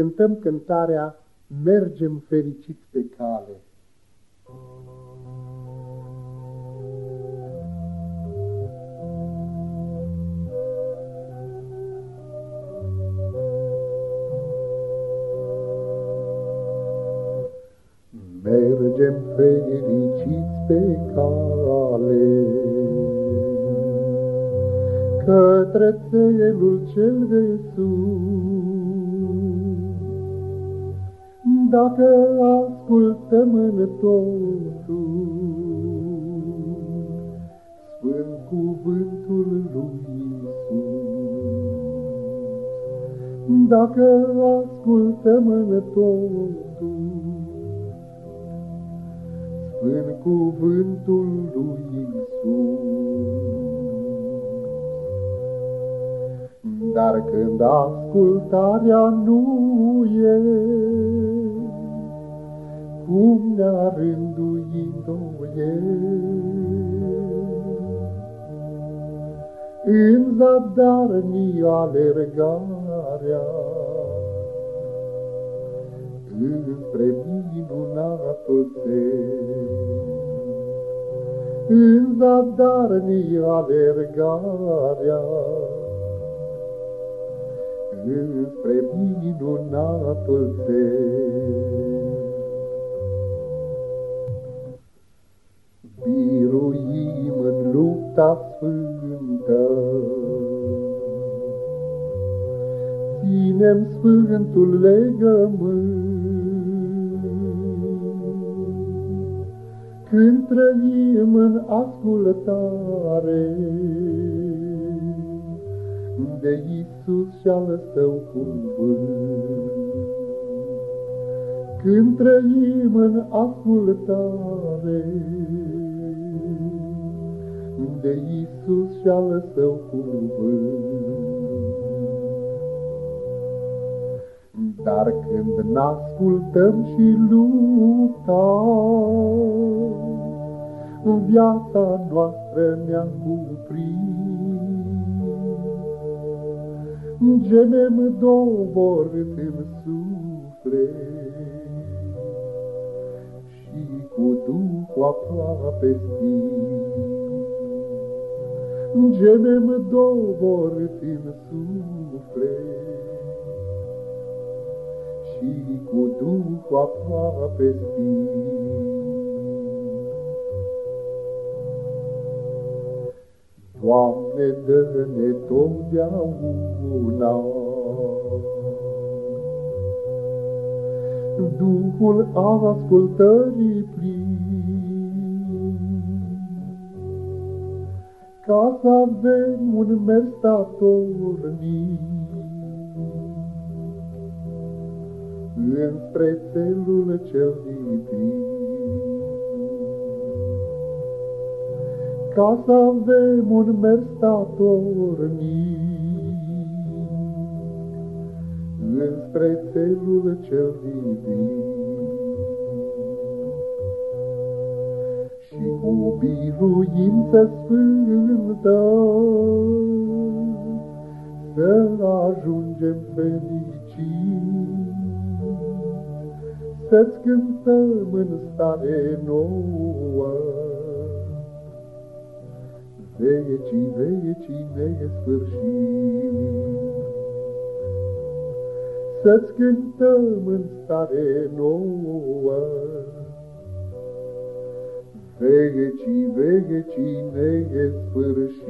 cântăm cântarea Mergem fericiți pe cale. Mergem fericiți pe cale Către țelul cel de sus Dacă ascultăm în totul Sfânt cuvântul lui Iisus Dacă ascultăm în totul în cuvântul lui Isus. Dar când ascultarea nu e, cum ne-a rânduit e, în zadar ni alergarea, înspre minunatul În zadarni alergarea, Înspre minunatul Biruim în lupta sfântă, Ținem sfântul legământ, când trăim în ascultare de Iisus și al Său cuvânt. Când trăim în ascultare de Iisus și al Său cuvânt. Dar când n-ascultăm și luptăm, în viața noastră ne-a cuprins. Gemem doborât în suflet și cu Duhul aproape stins. Gemem doborât în suflet. Și cu Duhul aproape stins. Doamne, dă-ne totdeauna. Duhul ascultării plin, Ca să avem un mers statornic Înspre țelul cel divin. ca să avem un mers statornic înspre țelul cel divin. Și cu biruință sfântă să ajungem fericit, să-ți cântăm în stare nouă vecii, vecii nesfârșit. Să-ți cântăm în stare nouă, vecii, vecii nesfârșit.